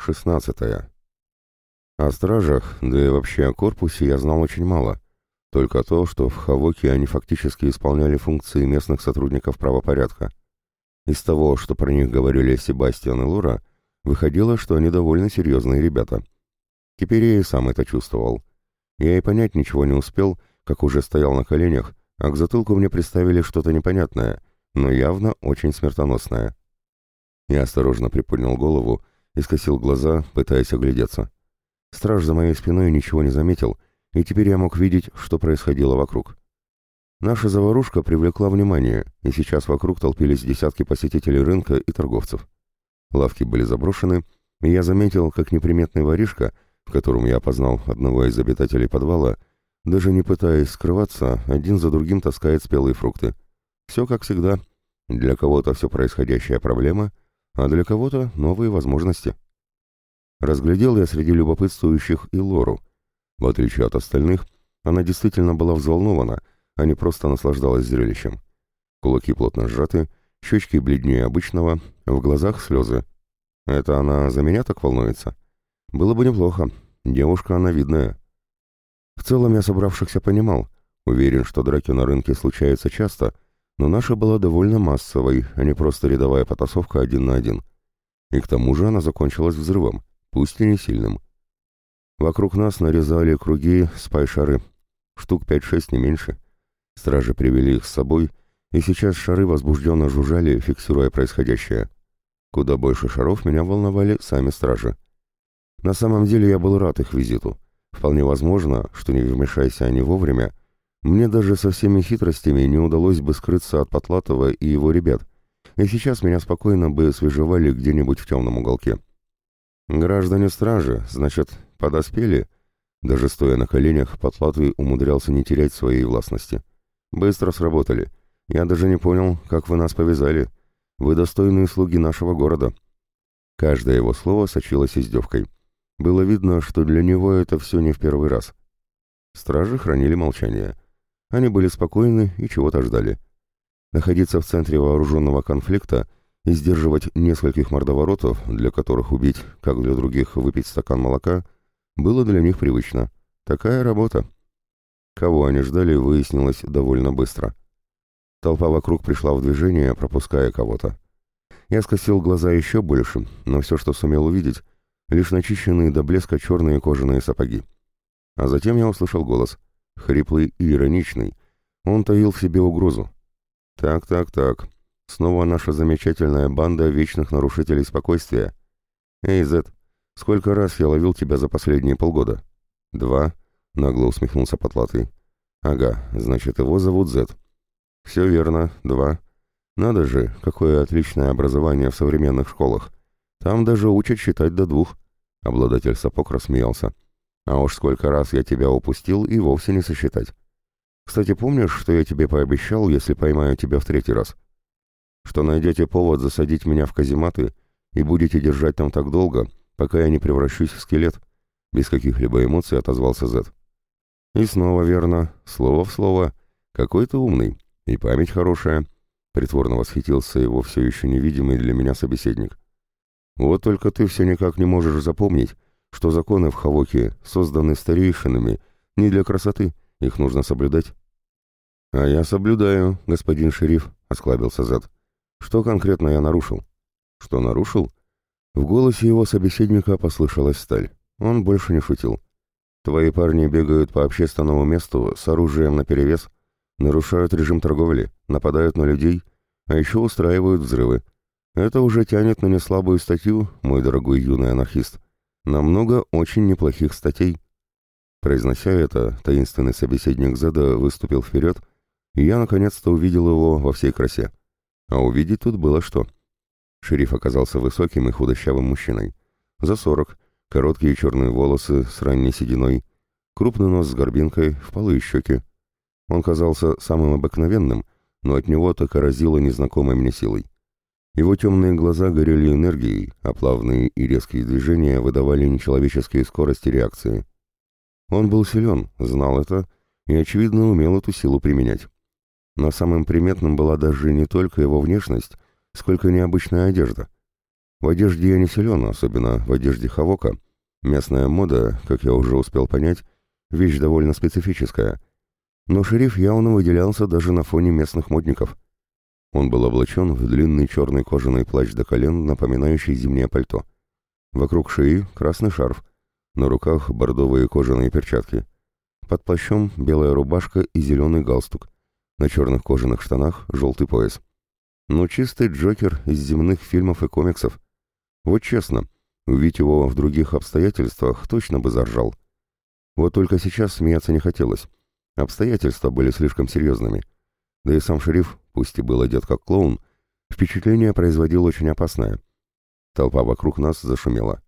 16. О стражах, да и вообще о корпусе я знал очень мало. Только то, что в Хавоке они фактически исполняли функции местных сотрудников правопорядка. Из того, что про них говорили Себастьян и Лора, выходило, что они довольно серьезные ребята. Теперь я и сам это чувствовал. Я и понять ничего не успел, как уже стоял на коленях, а к затылку мне представили что-то непонятное, но явно очень смертоносное. Я осторожно приподнял голову и скосил глаза, пытаясь оглядеться. Страж за моей спиной ничего не заметил, и теперь я мог видеть, что происходило вокруг. Наша заварушка привлекла внимание, и сейчас вокруг толпились десятки посетителей рынка и торговцев. Лавки были заброшены, и я заметил, как неприметный воришка, в котором я опознал одного из обитателей подвала, даже не пытаясь скрываться, один за другим таскает спелые фрукты. Все как всегда. Для кого-то все происходящее проблема, а для кого-то новые возможности. Разглядел я среди любопытствующих и Лору. В отличие от остальных, она действительно была взволнована, а не просто наслаждалась зрелищем. Кулаки плотно сжаты, щечки бледнее обычного, в глазах слезы. Это она за меня так волнуется? Было бы неплохо. Девушка она видная. В целом я собравшихся понимал. Уверен, что драки на рынке случаются часто, но наша была довольно массовой, а не просто рядовая потасовка один на один. И к тому же она закончилась взрывом пусть и не сильным. Вокруг нас нарезали круги спай-шары, штук 5-6 не меньше. Стражи привели их с собой, и сейчас шары возбужденно жужжали, фиксируя происходящее. Куда больше шаров меня волновали сами стражи. На самом деле я был рад их визиту. Вполне возможно, что не вмешайся они вовремя, мне даже со всеми хитростями не удалось бы скрыться от Потлатова и его ребят, и сейчас меня спокойно бы свежевали где-нибудь в темном уголке. «Граждане стражи, значит, подоспели?» Даже стоя на коленях, Потлатый умудрялся не терять своей властности. «Быстро сработали. Я даже не понял, как вы нас повязали. Вы достойные слуги нашего города». Каждое его слово сочилось издевкой. Было видно, что для него это все не в первый раз. Стражи хранили молчание. Они были спокойны и чего-то ждали. Находиться в центре вооруженного конфликта — и сдерживать нескольких мордоворотов, для которых убить, как для других выпить стакан молока, было для них привычно. Такая работа. Кого они ждали, выяснилось довольно быстро. Толпа вокруг пришла в движение, пропуская кого-то. Я скосил глаза еще больше, но все, что сумел увидеть, лишь начищенные до блеска черные кожаные сапоги. А затем я услышал голос, хриплый и ироничный. Он таил в себе угрозу. «Так, так, так. Снова наша замечательная банда вечных нарушителей спокойствия. Эй, Зет, сколько раз я ловил тебя за последние полгода? Два, нагло усмехнулся Потлатый. Ага, значит, его зовут Зет. Все верно, два. Надо же, какое отличное образование в современных школах. Там даже учат считать до двух. Обладатель сапог рассмеялся. А уж сколько раз я тебя упустил и вовсе не сосчитать. Кстати, помнишь, что я тебе пообещал, если поймаю тебя в третий раз? — что найдете повод засадить меня в казематы и будете держать там так долго, пока я не превращусь в скелет», — без каких-либо эмоций отозвался Зет. «И снова верно, слово в слово. Какой ты умный, и память хорошая», — притворно восхитился его все еще невидимый для меня собеседник. «Вот только ты все никак не можешь запомнить, что законы в Хавоке созданы старейшинами не для красоты, их нужно соблюдать». «А я соблюдаю, господин шериф», — осклабился Зет. Что конкретно я нарушил? Что нарушил? В голосе его собеседника послышалась сталь. Он больше не шутил. Твои парни бегают по общественному месту с оружием наперевес, нарушают режим торговли, нападают на людей, а еще устраивают взрывы. Это уже тянет на неслабую статью, мой дорогой юный анархист. Намного очень неплохих статей. Произнося это, таинственный собеседник Зеда выступил вперед, и я наконец-то увидел его во всей красе. А увидеть тут было что. Шериф оказался высоким и худощавым мужчиной. За сорок, короткие черные волосы с ранней сединой, крупный нос с горбинкой, впалые щеки. Он казался самым обыкновенным, но от него так и разило незнакомой мне силой. Его темные глаза горели энергией, а плавные и резкие движения выдавали нечеловеческие скорости реакции. Он был силен, знал это и, очевидно, умел эту силу применять. Но самым приметным была даже не только его внешность, сколько необычная одежда. В одежде я не силен, особенно в одежде Хавока. Местная мода, как я уже успел понять, вещь довольно специфическая. Но шериф явно выделялся даже на фоне местных модников. Он был облачен в длинный черный кожаный плащ до колен, напоминающий зимнее пальто. Вокруг шеи красный шарф, на руках бордовые кожаные перчатки. Под плащом белая рубашка и зеленый галстук. На черных кожаных штанах желтый пояс. Ну, чистый Джокер из земных фильмов и комиксов. Вот честно, увидеть его в других обстоятельствах точно бы заржал. Вот только сейчас смеяться не хотелось. Обстоятельства были слишком серьезными. Да и сам шериф, пусть и был одет как клоун, впечатление производил очень опасное. Толпа вокруг нас зашумела.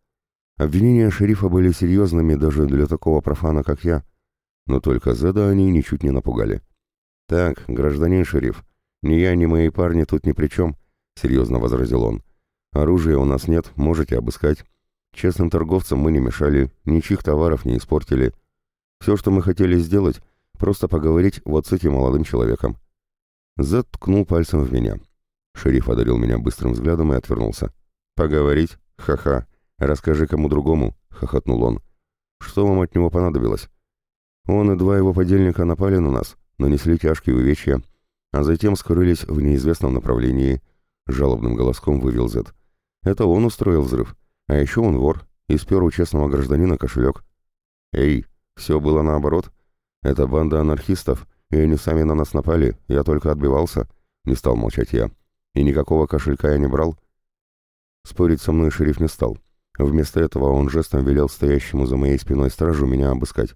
Обвинения шерифа были серьезными даже для такого профана, как я. Но только Зеда они ничуть не напугали. «Так, гражданин шериф, ни я, ни мои парни тут ни при чем», — серьезно возразил он. «Оружия у нас нет, можете обыскать. Честным торговцам мы не мешали, ничьих товаров не испортили. Все, что мы хотели сделать, просто поговорить вот с этим молодым человеком». Зед ткнул пальцем в меня. Шериф одарил меня быстрым взглядом и отвернулся. «Поговорить? Ха-ха. Расскажи кому другому», — хохотнул он. «Что вам от него понадобилось?» Он и два его подельника напали на нас, нанесли тяжкие увечья, а затем скрылись в неизвестном направлении, жалобным голоском вывел Зет. Это он устроил взрыв, а еще он вор и спер у честного гражданина кошелек. Эй, все было наоборот. Это банда анархистов, и они сами на нас напали, я только отбивался, не стал молчать я. И никакого кошелька я не брал. Спорить со мной шериф не стал. Вместо этого он жестом велел стоящему за моей спиной стражу меня обыскать.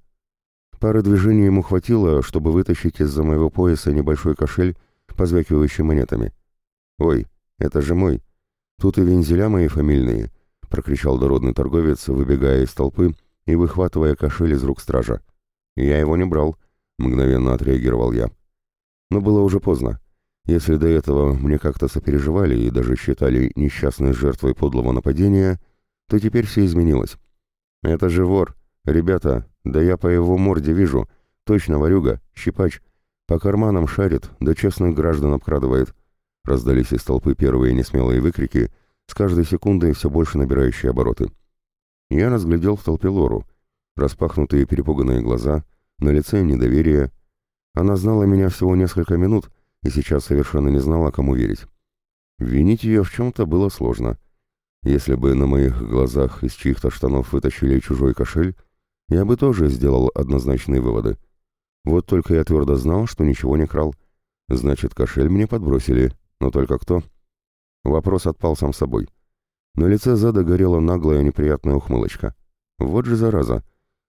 Пары движений ему хватило, чтобы вытащить из-за моего пояса небольшой кошель, позвякивающий монетами. «Ой, это же мой. Тут и вензеля мои фамильные», — прокричал дородный торговец, выбегая из толпы и выхватывая кошель из рук стража. «Я его не брал», — мгновенно отреагировал я. Но было уже поздно. Если до этого мне как-то сопереживали и даже считали несчастной жертвой подлого нападения, то теперь все изменилось. «Это же вор! Ребята, да я по его морде вижу. Точно ворюга, щипач. По карманам шарит, да честных граждан обкрадывает. Раздались из толпы первые несмелые выкрики, с каждой секундой все больше набирающие обороты. Я разглядел в толпе Лору. Распахнутые перепуганные глаза, на лице недоверие. Она знала меня всего несколько минут и сейчас совершенно не знала, кому верить. Винить ее в чем-то было сложно. Если бы на моих глазах из чьих-то штанов вытащили чужой кошель, я бы тоже сделал однозначные выводы. Вот только я твердо знал, что ничего не крал. Значит, кошель мне подбросили, но только кто? Вопрос отпал сам собой. На лице Зада горела наглая неприятная ухмылочка. Вот же зараза.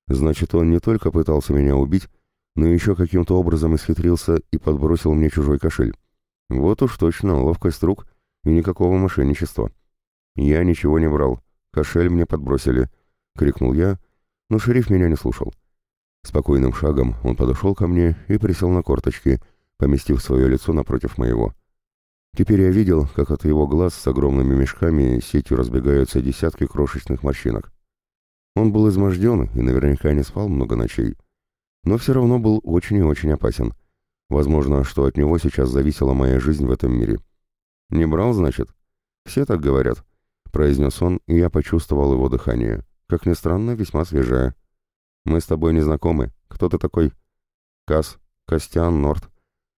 Значит, он не только пытался меня убить, но еще каким-то образом исхитрился и подбросил мне чужой кошель. Вот уж точно, ловкость рук и никакого мошенничества. Я ничего не брал. Кошель мне подбросили. Крикнул я, но шериф меня не слушал. Спокойным шагом он подошел ко мне и присел на корточки, поместив свое лицо напротив моего. Теперь я видел, как от его глаз с огромными мешками сетью разбегаются десятки крошечных морщинок. Он был изможден и наверняка не спал много ночей, но все равно был очень и очень опасен. Возможно, что от него сейчас зависела моя жизнь в этом мире. «Не брал, значит?» «Все так говорят», — произнес он, и я почувствовал его дыхание. Как ни странно, весьма свежая. Мы с тобой не знакомы. Кто ты такой? Кас, Костян Норт,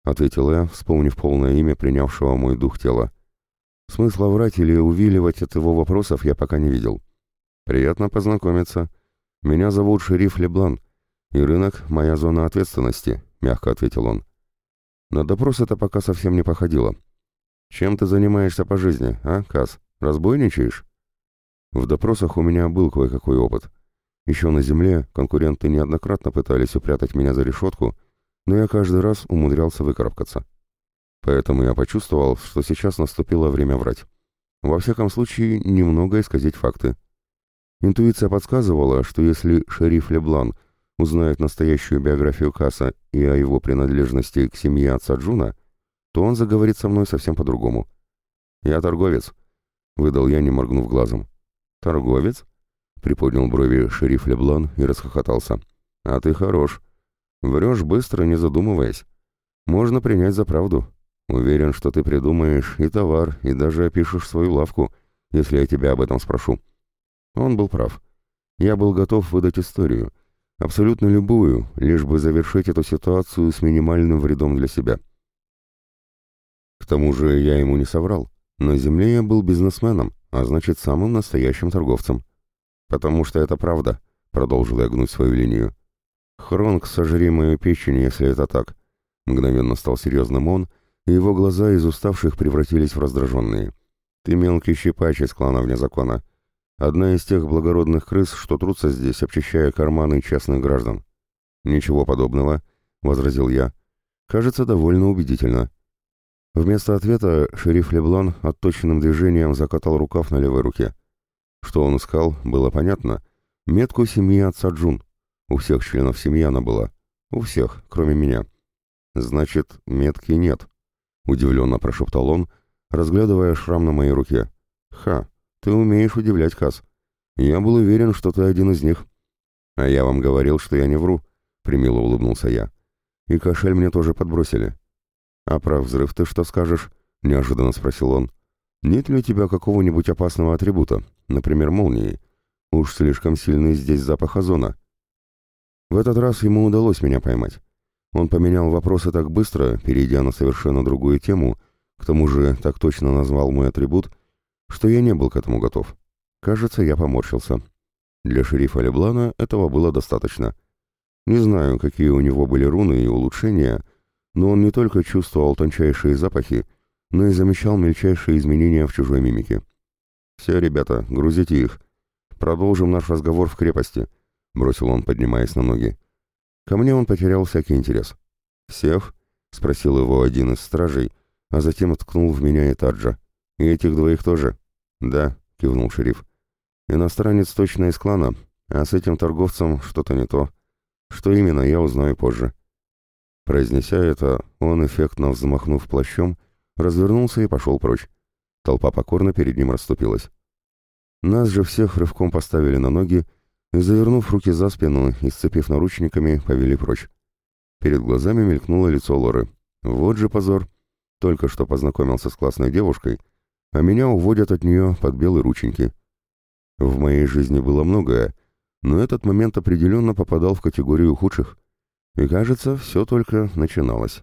ответил я, вспомнив полное имя принявшего мой дух тела. Смысла врать или увиливать от его вопросов я пока не видел. Приятно познакомиться. Меня зовут шериф Леблан, и рынок — моя зона ответственности, мягко ответил он. На допрос это пока совсем не походило. Чем ты занимаешься по жизни, а, Кас? Разбойничаешь? В допросах у меня был кое-какой опыт. Еще на земле конкуренты неоднократно пытались упрятать меня за решетку, но я каждый раз умудрялся выкарабкаться. Поэтому я почувствовал, что сейчас наступило время врать. Во всяком случае, немного исказить факты. Интуиция подсказывала, что если шериф Леблан узнает настоящую биографию Касса и о его принадлежности к семье отца Джуна, то он заговорит со мной совсем по-другому. «Я торговец», — выдал я, не моргнув глазом. «Торговец?» — приподнял брови шериф Леблан и расхохотался. «А ты хорош. Врешь быстро, не задумываясь. Можно принять за правду. Уверен, что ты придумаешь и товар, и даже опишешь свою лавку, если я тебя об этом спрошу». Он был прав. Я был готов выдать историю, абсолютно любую, лишь бы завершить эту ситуацию с минимальным вредом для себя. К тому же я ему не соврал. На земле я был бизнесменом, а значит, самым настоящим торговцем. «Потому что это правда», — продолжил я гнуть свою линию. «Хронг, сожри мою печень, если это так». Мгновенно стал серьезным он, и его глаза из уставших превратились в раздраженные. «Ты мелкий щипач из клана вне закона. Одна из тех благородных крыс, что трутся здесь, обчищая карманы честных граждан». «Ничего подобного», — возразил я. «Кажется, довольно убедительно». Вместо ответа шериф Леблан отточенным движением закатал рукав на левой руке. Что он искал, было понятно. Метку семьи отца Джун. У всех членов семьи она была. У всех, кроме меня. Значит, метки нет. Удивленно прошептал он, разглядывая шрам на моей руке. Ха, ты умеешь удивлять, Кас. Я был уверен, что ты один из них. А я вам говорил, что я не вру, примило улыбнулся я. И кошель мне тоже подбросили. А про взрыв ты что скажешь? Неожиданно спросил он. Нет ли у тебя какого-нибудь опасного атрибута, например, молнии? Уж слишком сильный здесь запах озона. В этот раз ему удалось меня поймать. Он поменял вопросы так быстро, перейдя на совершенно другую тему, к тому же так точно назвал мой атрибут, что я не был к этому готов. Кажется, я поморщился. Для шерифа Леблана этого было достаточно. Не знаю, какие у него были руны и улучшения, но он не только чувствовал тончайшие запахи, но и замечал мельчайшие изменения в чужой мимике. «Все, ребята, грузите их. Продолжим наш разговор в крепости», — бросил он, поднимаясь на ноги. Ко мне он потерял всякий интерес. «Всех?» — спросил его один из стражей, а затем ткнул в меня и Таджа. «И этих двоих тоже?» «Да», — кивнул шериф. «Иностранец точно из клана, а с этим торговцем что-то не то. Что именно, я узнаю позже». Произнеся это, он, эффектно взмахнув плащом, развернулся и пошел прочь. Толпа покорно перед ним расступилась. Нас же всех рывком поставили на ноги и, завернув руки за спину и сцепив наручниками, повели прочь. Перед глазами мелькнуло лицо Лоры. Вот же позор. Только что познакомился с классной девушкой, а меня уводят от нее под белые рученьки. В моей жизни было многое, но этот момент определенно попадал в категорию худших. И кажется, все только начиналось.